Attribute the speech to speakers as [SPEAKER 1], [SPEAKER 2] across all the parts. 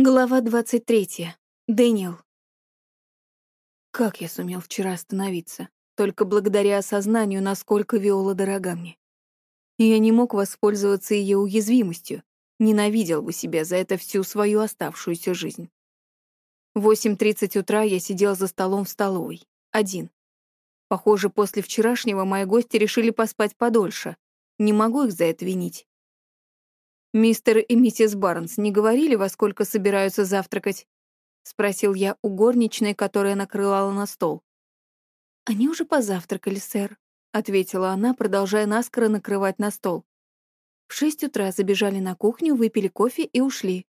[SPEAKER 1] Глава 23. Дэниел. Как я сумел вчера остановиться? Только благодаря осознанию, насколько Виола дорога мне. Я не мог воспользоваться ее уязвимостью, ненавидел бы себя за это всю свою оставшуюся жизнь. В 8.30 утра я сидел за столом в столовой. Один. Похоже, после вчерашнего мои гости решили поспать подольше. Не могу их за это винить. «Мистер и миссис Барнс не говорили, во сколько собираются завтракать?» — спросил я у горничной, которая накрывала на стол. «Они уже позавтракали, сэр», — ответила она, продолжая наскоро накрывать на стол. В шесть утра забежали на кухню, выпили кофе и ушли.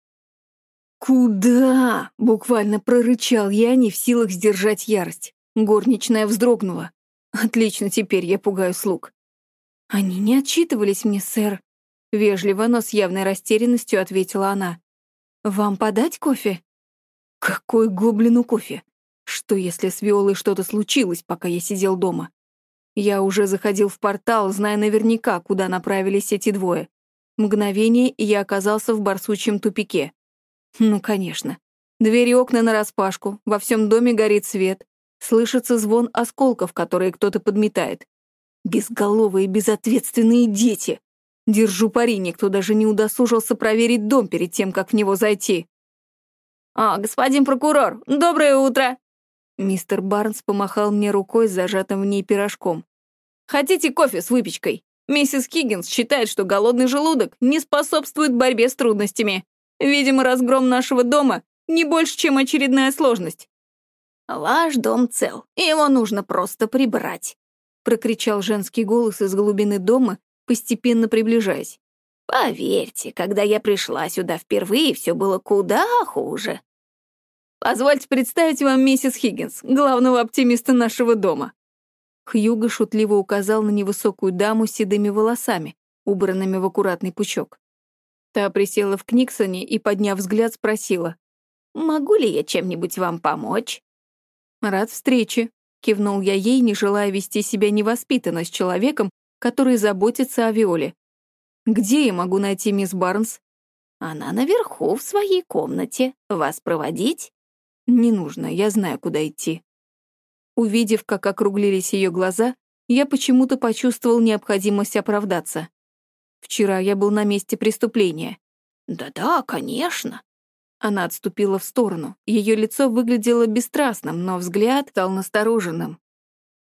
[SPEAKER 1] «Куда?» — буквально прорычал я, не в силах сдержать ярость. Горничная вздрогнула. «Отлично, теперь я пугаю слуг». «Они не отчитывались мне, сэр», Вежливо, но с явной растерянностью ответила она. «Вам подать кофе?» «Какой гоблину кофе? Что, если с Виолой что-то случилось, пока я сидел дома? Я уже заходил в портал, зная наверняка, куда направились эти двое. Мгновение, и я оказался в барсучьем тупике. Ну, конечно. Двери и окна нараспашку, во всем доме горит свет. Слышится звон осколков, которые кто-то подметает. Безголовые, безответственные дети. Держу пари, никто даже не удосужился проверить дом перед тем, как в него зайти. «А, господин прокурор, доброе утро!» Мистер Барнс помахал мне рукой с зажатым в ней пирожком. «Хотите кофе с выпечкой? Миссис Хиггинс считает, что голодный желудок не способствует борьбе с трудностями. Видимо, разгром нашего дома не больше, чем очередная сложность». «Ваш дом цел, его нужно просто прибрать», прокричал женский голос из глубины дома, постепенно приближаясь. «Поверьте, когда я пришла сюда впервые, все было куда хуже». «Позвольте представить вам миссис Хиггинс, главного оптимиста нашего дома». Хьюго шутливо указал на невысокую даму с седыми волосами, убранными в аккуратный пучок. Та присела в Книксоне и, подняв взгляд, спросила, «Могу ли я чем-нибудь вам помочь?» «Рад встрече», — кивнул я ей, не желая вести себя невоспитанно с человеком, который заботится о Виоле. Где я могу найти мисс Барнс? Она наверху, в своей комнате. Вас проводить? Не нужно, я знаю, куда идти. Увидев, как округлились ее глаза, я почему-то почувствовал необходимость оправдаться. Вчера я был на месте преступления. Да-да, конечно. Она отступила в сторону. Ее лицо выглядело бесстрастным, но взгляд стал настороженным.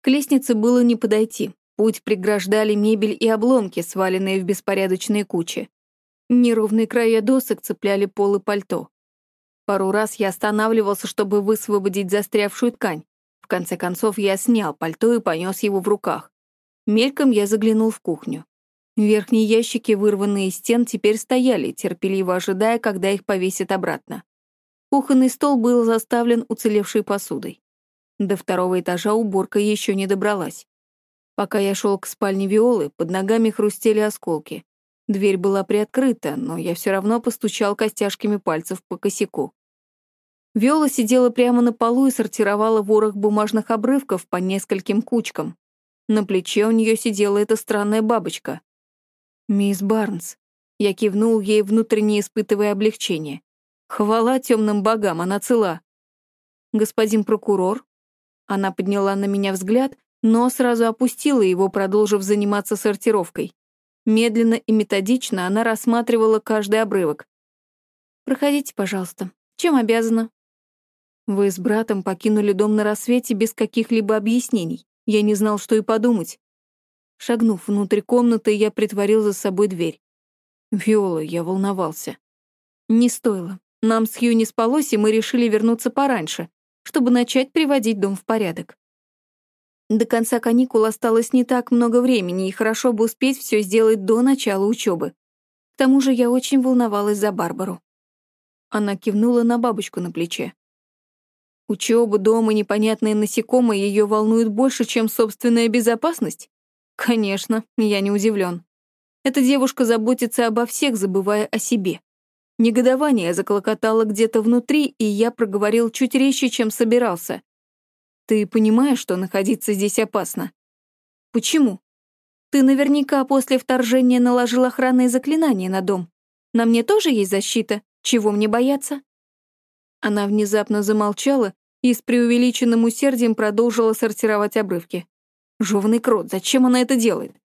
[SPEAKER 1] К лестнице было не подойти. Путь преграждали мебель и обломки, сваленные в беспорядочные кучи. Неровные края досок цепляли пол и пальто. Пару раз я останавливался, чтобы высвободить застрявшую ткань. В конце концов, я снял пальто и понес его в руках. Мельком я заглянул в кухню. Верхние ящики, вырванные из стен, теперь стояли, терпеливо ожидая, когда их повесят обратно. Кухонный стол был заставлен уцелевшей посудой. До второго этажа уборка еще не добралась. Пока я шел к спальне Виолы, под ногами хрустели осколки. Дверь была приоткрыта, но я все равно постучал костяшками пальцев по косяку. Виола сидела прямо на полу и сортировала ворох бумажных обрывков по нескольким кучкам. На плече у нее сидела эта странная бабочка. «Мисс Барнс». Я кивнул ей, внутренне испытывая облегчение. «Хвала темным богам, она цела». «Господин прокурор?» Она подняла на меня взгляд, но сразу опустила его, продолжив заниматься сортировкой. Медленно и методично она рассматривала каждый обрывок. «Проходите, пожалуйста. Чем обязана?» «Вы с братом покинули дом на рассвете без каких-либо объяснений. Я не знал, что и подумать». Шагнув внутрь комнаты, я притворил за собой дверь. Виола, я волновался. Не стоило. Нам с Хью не спалось, и мы решили вернуться пораньше, чтобы начать приводить дом в порядок. До конца каникул осталось не так много времени, и хорошо бы успеть все сделать до начала учебы. К тому же я очень волновалась за Барбару. Она кивнула на бабочку на плече. Учеба, дом и непонятные насекомые ее волнуют больше, чем собственная безопасность? Конечно, я не удивлен. Эта девушка заботится обо всех, забывая о себе. Негодование заклокотало где-то внутри, и я проговорил чуть резче, чем собирался. Ты понимаешь, что находиться здесь опасно? Почему? Ты наверняка после вторжения наложил охранные заклинания на дом. На мне тоже есть защита. Чего мне бояться? Она внезапно замолчала и с преувеличенным усердием продолжила сортировать обрывки. Жевный крот, зачем она это делает?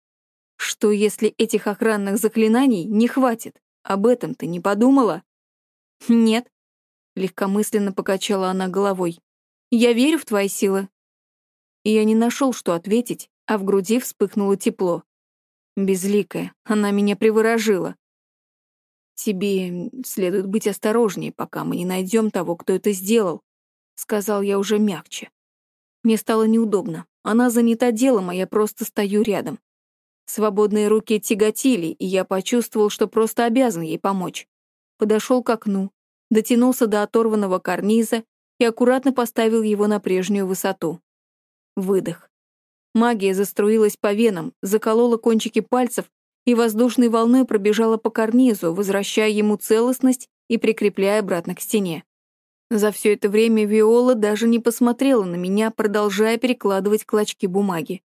[SPEAKER 1] Что, если этих охранных заклинаний не хватит? Об этом ты не подумала? Нет. Легкомысленно покачала она головой. Я верю в твои силы. Я не нашел, что ответить, а в груди вспыхнуло тепло. Безликая, она меня приворожила. Тебе следует быть осторожнее, пока мы не найдем того, кто это сделал, сказал я уже мягче. Мне стало неудобно. Она занята делом, а я просто стою рядом. Свободные руки тяготили, и я почувствовал, что просто обязан ей помочь. Подошел к окну, дотянулся до оторванного карниза и аккуратно поставил его на прежнюю высоту. Выдох. Магия заструилась по венам, заколола кончики пальцев и воздушной волной пробежала по карнизу, возвращая ему целостность и прикрепляя обратно к стене. За все это время Виола даже не посмотрела на меня, продолжая перекладывать клочки бумаги.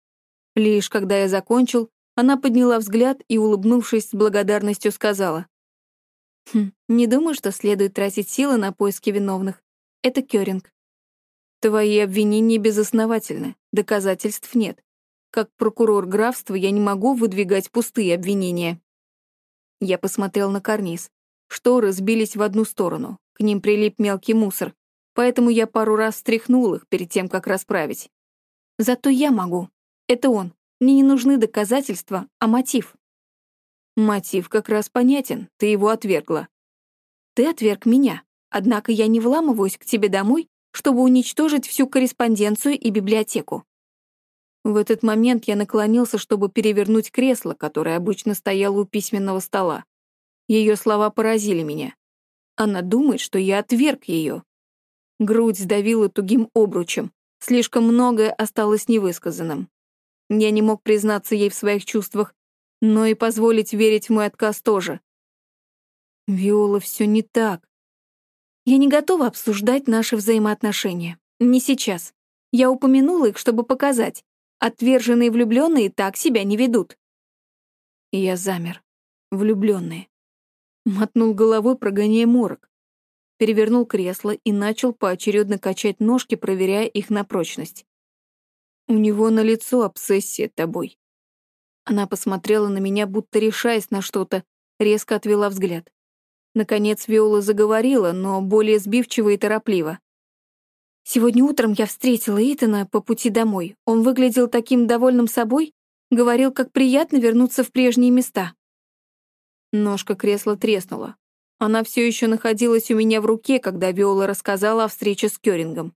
[SPEAKER 1] Лишь когда я закончил, она подняла взгляд и, улыбнувшись с благодарностью, сказала. «Хм, не думаю, что следует тратить силы на поиски виновных. Это Кёринг. Твои обвинения безосновательны, доказательств нет. Как прокурор графства я не могу выдвигать пустые обвинения». Я посмотрел на карниз. Шторы сбились в одну сторону, к ним прилип мелкий мусор, поэтому я пару раз встряхнул их перед тем, как расправить. Зато я могу. Это он. Мне не нужны доказательства, а мотив. Мотив как раз понятен, ты его отвергла. Ты отверг меня, однако я не вламываюсь к тебе домой, чтобы уничтожить всю корреспонденцию и библиотеку. В этот момент я наклонился, чтобы перевернуть кресло, которое обычно стояло у письменного стола. Ее слова поразили меня. Она думает, что я отверг ее. Грудь сдавила тугим обручем. Слишком многое осталось невысказанным. Я не мог признаться ей в своих чувствах, но и позволить верить в мой отказ тоже. Виола, все не так. Я не готова обсуждать наши взаимоотношения. Не сейчас. Я упомянула их, чтобы показать. Отверженные влюбленные так себя не ведут. Я замер. Влюбленные. Мотнул головой, прогоняя морок. Перевернул кресло и начал поочередно качать ножки, проверяя их на прочность. У него на лицо обсессия тобой. Она посмотрела на меня, будто решаясь на что-то, резко отвела взгляд. Наконец Виола заговорила, но более сбивчиво и торопливо. «Сегодня утром я встретила Итана по пути домой. Он выглядел таким довольным собой, говорил, как приятно вернуться в прежние места». Ножка кресла треснула. Она все еще находилась у меня в руке, когда Виола рассказала о встрече с Кёрингом.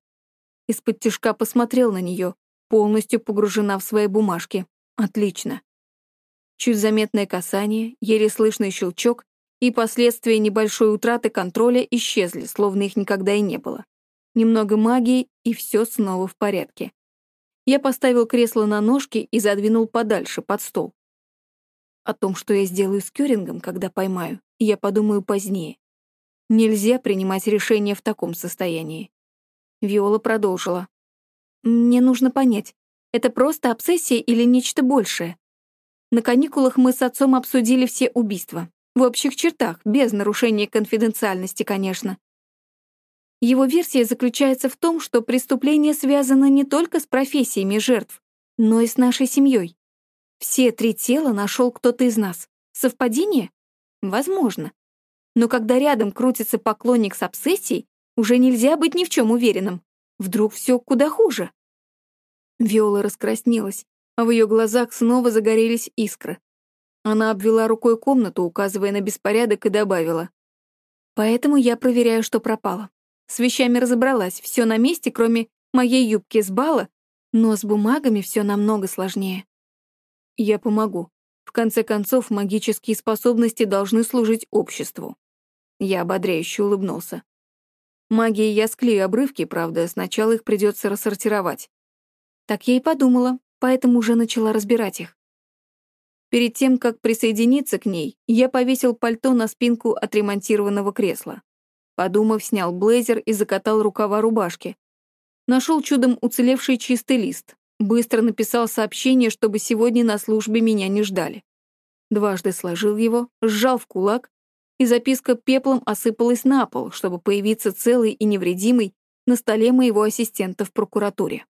[SPEAKER 1] Из-под тяжка посмотрел на нее, полностью погружена в свои бумажки. Отлично. Чуть заметное касание, еле слышный щелчок, и последствия небольшой утраты контроля исчезли, словно их никогда и не было. Немного магии, и все снова в порядке. Я поставил кресло на ножки и задвинул подальше, под стол. О том, что я сделаю с Кёрингом, когда поймаю, я подумаю позднее. Нельзя принимать решения в таком состоянии. Виола продолжила. Мне нужно понять, это просто обсессия или нечто большее? На каникулах мы с отцом обсудили все убийства. В общих чертах, без нарушения конфиденциальности, конечно. Его версия заключается в том, что преступление связано не только с профессиями жертв, но и с нашей семьей. Все три тела нашел кто-то из нас. Совпадение? Возможно. Но когда рядом крутится поклонник с обсессией, уже нельзя быть ни в чем уверенным. Вдруг все куда хуже? Виола раскраснелась, а в ее глазах снова загорелись искры. Она обвела рукой комнату, указывая на беспорядок, и добавила. «Поэтому я проверяю, что пропало. С вещами разобралась, все на месте, кроме моей юбки с бала, но с бумагами все намного сложнее». «Я помогу. В конце концов, магические способности должны служить обществу». Я ободряюще улыбнулся. Магией я склею обрывки, правда, сначала их придется рассортировать. Так я и подумала, поэтому уже начала разбирать их. Перед тем, как присоединиться к ней, я повесил пальто на спинку отремонтированного кресла. Подумав, снял блейзер и закатал рукава рубашки. Нашел чудом уцелевший чистый лист. Быстро написал сообщение, чтобы сегодня на службе меня не ждали. Дважды сложил его, сжал в кулак и записка пеплом осыпалась на пол, чтобы появиться целый и невредимый на столе моего ассистента в прокуратуре.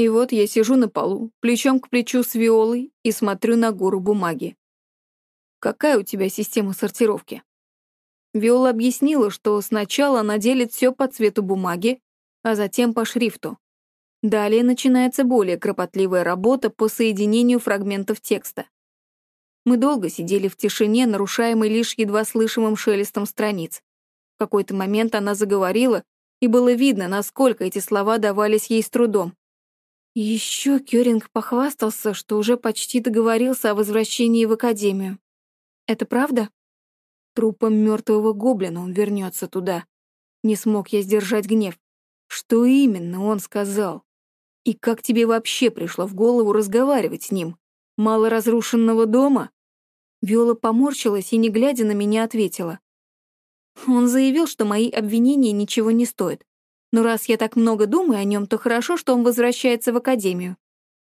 [SPEAKER 1] И вот я сижу на полу, плечом к плечу с Виолой и смотрю на гору бумаги. «Какая у тебя система сортировки?» Виола объяснила, что сначала она делит все по цвету бумаги, а затем по шрифту. Далее начинается более кропотливая работа по соединению фрагментов текста. Мы долго сидели в тишине, нарушаемой лишь едва слышимым шелестом страниц. В какой-то момент она заговорила, и было видно, насколько эти слова давались ей с трудом. Еще Кёринг похвастался, что уже почти договорился о возвращении в Академию. Это правда? Трупом мертвого гоблина он вернется туда. Не смог я сдержать гнев. Что именно он сказал? И как тебе вообще пришло в голову разговаривать с ним? Мало разрушенного дома? Виола поморщилась и, не глядя на меня, ответила. Он заявил, что мои обвинения ничего не стоят. Но раз я так много думаю о нем, то хорошо, что он возвращается в академию.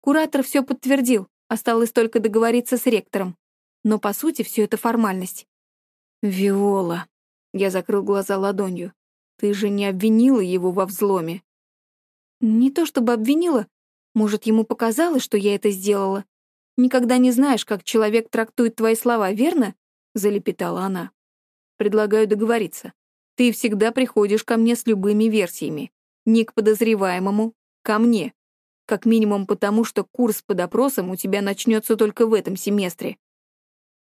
[SPEAKER 1] Куратор все подтвердил, осталось только договориться с ректором. Но, по сути, все это формальность. «Виола», — я закрыл глаза ладонью, — «ты же не обвинила его во взломе?» «Не то чтобы обвинила. Может, ему показалось, что я это сделала. Никогда не знаешь, как человек трактует твои слова, верно?» — залепетала она. «Предлагаю договориться. Ты всегда приходишь ко мне с любыми версиями. Не к подозреваемому, ко мне. Как минимум потому, что курс по допросам у тебя начнется только в этом семестре».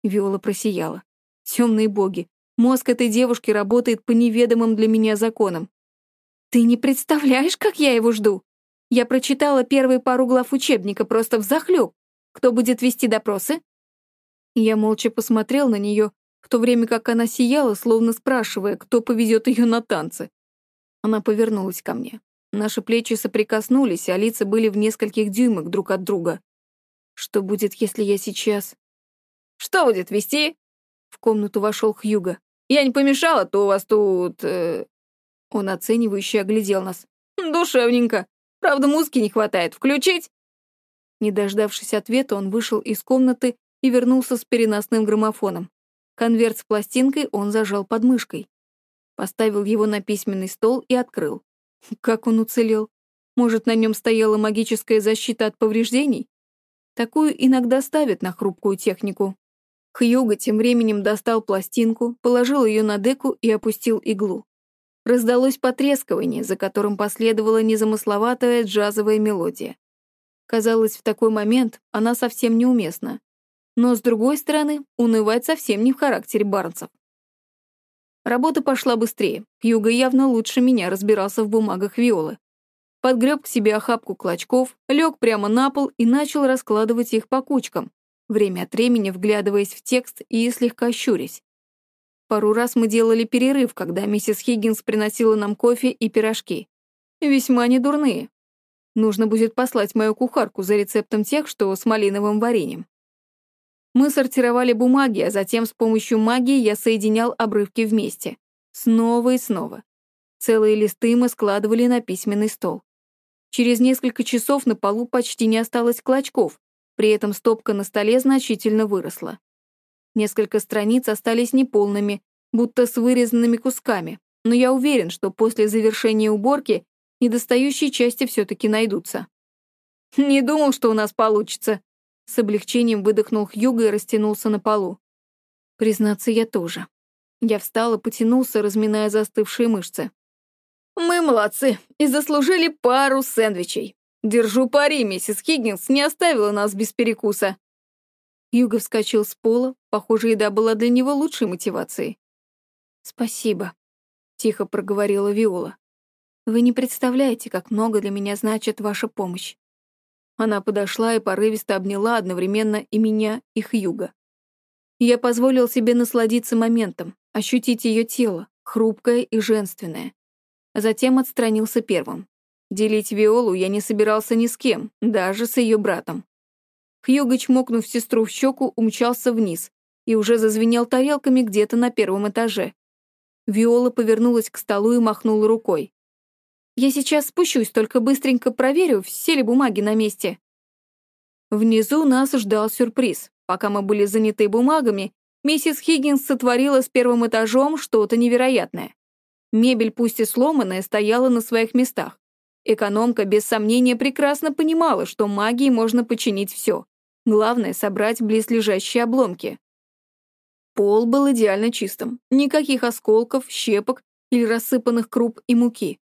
[SPEAKER 1] Виола просияла. Темные боги, мозг этой девушки работает по неведомым для меня законам. Ты не представляешь, как я его жду. Я прочитала первые пару глав учебника просто взахлёб. Кто будет вести допросы?» Я молча посмотрел на нее, в то время как она сияла, словно спрашивая, кто поведет ее на танцы. Она повернулась ко мне. Наши плечи соприкоснулись, а лица были в нескольких дюймах друг от друга. Что будет, если я сейчас...
[SPEAKER 2] «Что будет вести?» В комнату вошел Хьюга. «Я не помешала, то у вас тут...» э...
[SPEAKER 1] Он оценивающе оглядел нас.
[SPEAKER 2] «Душевненько. Правда, музыки не хватает. Включить?»
[SPEAKER 1] Не дождавшись ответа, он вышел из комнаты и вернулся с переносным граммофоном. Конверт с пластинкой он зажал под мышкой. Поставил его на письменный стол и открыл. Как он уцелел? Может, на нем стояла магическая защита от повреждений? Такую иногда ставят на хрупкую технику. Хьюго тем временем достал пластинку, положил ее на деку и опустил иглу. Раздалось потрескивание, за которым последовала незамысловатая джазовая мелодия. Казалось, в такой момент она совсем неуместна. Но, с другой стороны, унывать совсем не в характере Барнсов. Работа пошла быстрее. Юга явно лучше меня разбирался в бумагах Виолы. Подгреб к себе охапку клочков, лег прямо на пол и начал раскладывать их по кучкам, время от времени вглядываясь в текст и слегка щурясь. Пару раз мы делали перерыв, когда миссис Хиггинс приносила нам кофе и пирожки. Весьма недурные. Нужно будет послать мою кухарку за рецептом тех, что с малиновым вареньем. Мы сортировали бумаги, а затем с помощью магии я соединял обрывки вместе. Снова и снова. Целые листы мы складывали на письменный стол. Через несколько часов на полу почти не осталось клочков, при этом стопка на столе значительно выросла. Несколько страниц остались неполными, будто с вырезанными кусками, но я уверен, что после завершения уборки недостающие части все-таки найдутся. «Не думал, что у нас получится», — с облегчением выдохнул Хьюго и растянулся на полу. Признаться, я тоже. Я встал и потянулся, разминая застывшие мышцы.
[SPEAKER 2] «Мы молодцы и заслужили пару сэндвичей. Держу пари, миссис Хиггинс не оставила нас без перекуса».
[SPEAKER 1] Юга вскочил с пола, похоже, еда была для него лучшей мотивацией. «Спасибо», — тихо проговорила Виола. Вы не представляете, как много для меня значит ваша помощь. Она подошла и порывисто обняла одновременно и меня, и Хьюга. Я позволил себе насладиться моментом, ощутить ее тело, хрупкое и женственное. Затем отстранился первым. Делить Виолу я не собирался ни с кем, даже с ее братом. Хьюго, чмокнув сестру в щеку, умчался вниз и уже зазвенел тарелками где-то на первом этаже. Виола повернулась к столу и махнула рукой. Я сейчас спущусь, только быстренько проверю, все ли бумаги на месте. Внизу нас ждал сюрприз. Пока мы были заняты бумагами,
[SPEAKER 2] Миссис Хиггинс сотворила с первым этажом что-то невероятное. Мебель, пусть и сломанная, стояла на своих местах. Экономка, без сомнения, прекрасно понимала, что магией можно починить все. Главное — собрать близлежащие обломки. Пол был идеально чистым. Никаких осколков, щепок или рассыпанных круп и муки.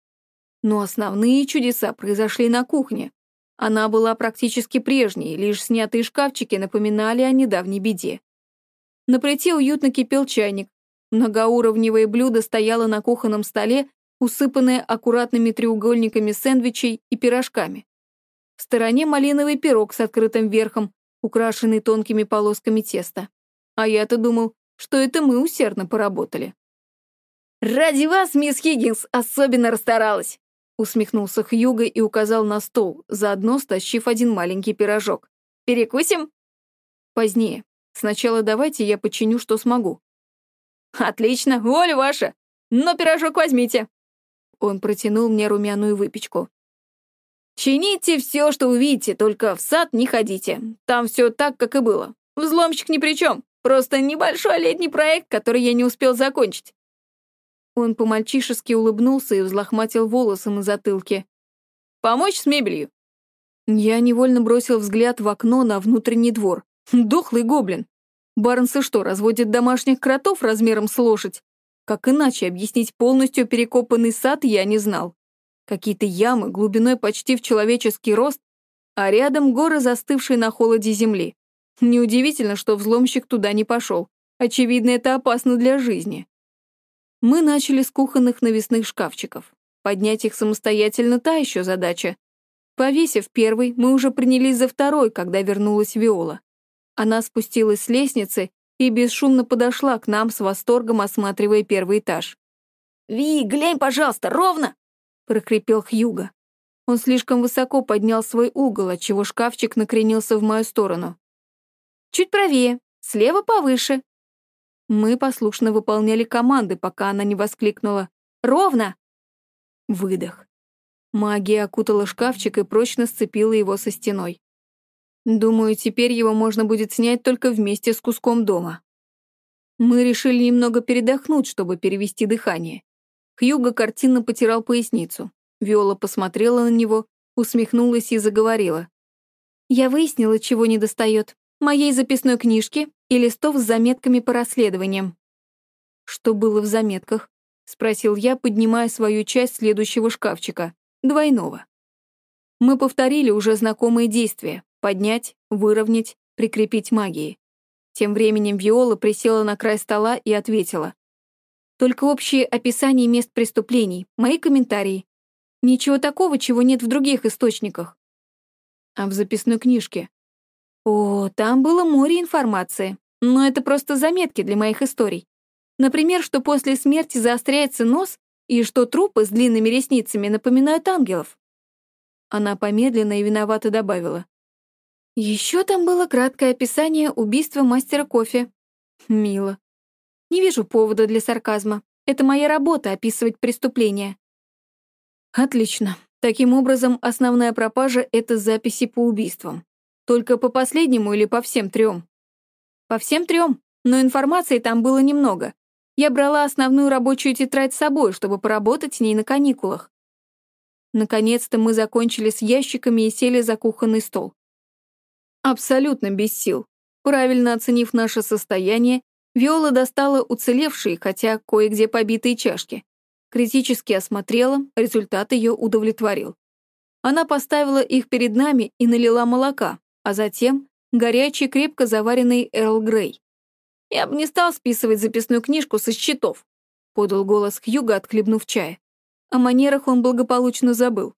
[SPEAKER 2] Но основные чудеса произошли на кухне. Она была практически прежней, лишь снятые шкафчики напоминали о недавней беде. На плите уютно кипел чайник. Многоуровневое блюдо стояло на кухонном столе, усыпанное аккуратными треугольниками сэндвичей и пирожками. В стороне малиновый пирог с открытым верхом, украшенный тонкими полосками теста. А я-то думал, что это мы усердно поработали. «Ради вас, мисс Хиггинс, особенно расстаралась!» Усмехнулся Хьюго и указал на стол, заодно стащив один маленький пирожок. «Перекусим?» «Позднее. Сначала давайте я починю, что смогу». «Отлично, воля ваша! Но пирожок возьмите!» Он протянул мне румяную выпечку. «Чините все, что увидите, только в сад не ходите. Там все так, как и было. Взломщик ни при чем. Просто небольшой летний проект, который я не успел закончить. Он по-мальчишески улыбнулся и взлохматил волосы на затылке. «Помочь с мебелью?» Я невольно бросил взгляд в окно на внутренний двор. Дохлый гоблин. Барнсы что, разводят домашних кротов размером с лошадь? Как иначе объяснить полностью перекопанный сад, я не знал. Какие-то ямы глубиной почти в человеческий рост, а рядом горы, застывшие на холоде земли. Неудивительно, что взломщик туда не пошел. Очевидно, это опасно для жизни. Мы начали с кухонных навесных шкафчиков. Поднять их самостоятельно — та еще задача. Повесив первый, мы уже принялись за второй, когда вернулась Виола. Она спустилась с лестницы и бесшумно подошла к нам с восторгом, осматривая первый этаж. «Ви, глянь, пожалуйста, ровно!» — прокрепел Хьюга. Он слишком высоко поднял свой угол, отчего шкафчик накренился в мою сторону. «Чуть правее, слева повыше», мы послушно выполняли команды, пока она не воскликнула «Ровно!». Выдох. Магия окутала шкафчик и прочно сцепила его со стеной. Думаю, теперь его можно будет снять только вместе с куском дома. Мы решили немного передохнуть, чтобы перевести дыхание. Хьюго картинно потирал поясницу. Виола посмотрела на него, усмехнулась и заговорила. «Я выяснила, чего недостает моей записной книжки и листов с заметками по расследованиям. «Что было в заметках?» — спросил я, поднимая свою часть следующего шкафчика, двойного. Мы повторили уже знакомые действия — поднять, выровнять, прикрепить магии. Тем временем Виола присела на край стола и ответила. «Только общее описание мест преступлений, мои комментарии. Ничего такого, чего нет в других источниках». «А в записной книжке?» О, там было море информации, но это просто заметки для моих историй. Например, что после смерти заостряется нос и что трупы с длинными ресницами напоминают ангелов. Она помедленно и виновато добавила. Еще там было краткое описание убийства мастера кофе. Мило. Не вижу повода для сарказма. Это моя работа — описывать преступления. Отлично. Таким образом, основная пропажа — это записи по убийствам. Только по последнему или по всем трем? По всем трем, но информации там было немного. Я брала основную рабочую тетрадь с собой, чтобы поработать с ней на каникулах. Наконец-то мы закончили с ящиками и сели за кухонный стол. Абсолютно без сил. Правильно оценив наше состояние, Виола достала уцелевшие, хотя кое-где побитые чашки. Критически осмотрела, результат ее удовлетворил. Она поставила их перед нами и налила молока, а затем горячий, крепко заваренный Эрл Грей. «Я бы не стал списывать записную книжку со счетов», — подал голос Хьюга, отхлебнув чая. О манерах он благополучно забыл.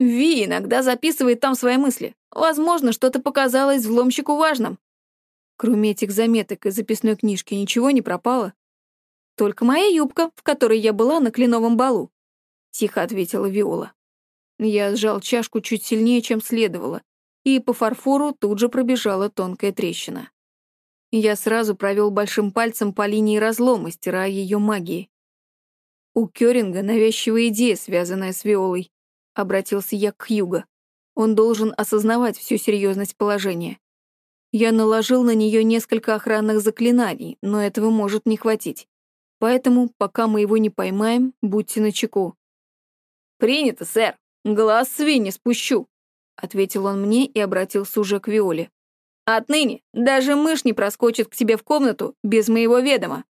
[SPEAKER 2] «Ви иногда записывает там свои мысли. Возможно, что-то показалось взломщику важным». Кроме этих заметок из записной книжки ничего не пропало. «Только моя юбка, в которой я была на кленовом балу», — тихо ответила Виола. Я сжал чашку чуть сильнее, чем следовало, и по фарфору тут же пробежала тонкая трещина. Я сразу провел большим пальцем по линии разлома, стирая ее магией. У Кёринга навязчивая идея, связанная с Виолой. Обратился я к Хьюго. Он должен осознавать всю серьезность положения. Я наложил на нее несколько охранных заклинаний, но этого может не хватить. Поэтому, пока мы его не поймаем, будьте начеку. «Принято, сэр. Глаз свиньи спущу», — ответил он мне и обратился уже к Виоле. «Отныне даже мышь не проскочит к тебе в комнату без моего ведома».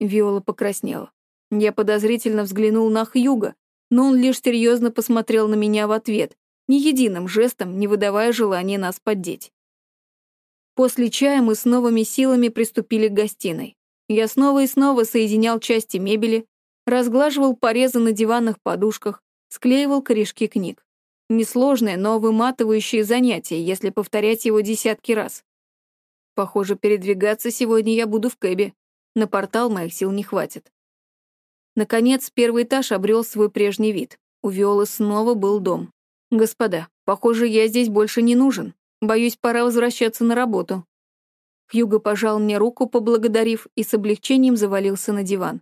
[SPEAKER 2] Виола покраснела. Я подозрительно взглянул на Хьюга, но он лишь серьезно посмотрел на меня в ответ, ни единым жестом не выдавая желания нас поддеть. После чая мы с новыми силами приступили к гостиной. Я снова и снова соединял части мебели, разглаживал порезы на диванных подушках, склеивал корешки книг. Несложное, но выматывающее занятие, если повторять его десятки раз. Похоже, передвигаться сегодня я буду в кэбе. На портал моих сил не хватит. Наконец, первый этаж обрел свой прежний вид. У Виолы снова был дом. «Господа, похоже, я здесь больше не нужен. Боюсь, пора возвращаться на работу». Хьюго пожал мне руку, поблагодарив, и с облегчением завалился на диван.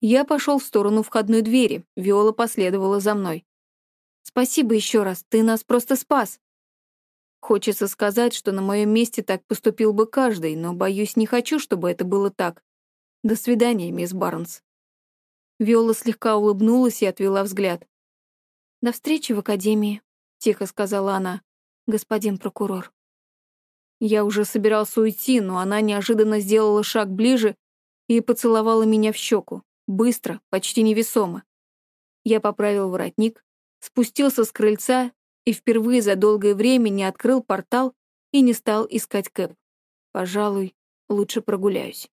[SPEAKER 2] Я пошел в сторону входной двери, Виола последовала за мной. «Спасибо еще раз, ты нас просто спас». Хочется сказать, что на моем месте так поступил бы каждый, но, боюсь, не хочу, чтобы это было так. До свидания, мисс Барнс. Виола слегка улыбнулась и отвела взгляд. «До встречи в академии», — тихо сказала она, — «господин прокурор». Я уже собирался уйти, но она неожиданно сделала шаг ближе и поцеловала меня в щеку, быстро, почти невесомо. Я поправил воротник, спустился с крыльца и впервые за долгое время не открыл портал и не стал искать Кэп. Пожалуй, лучше прогуляюсь.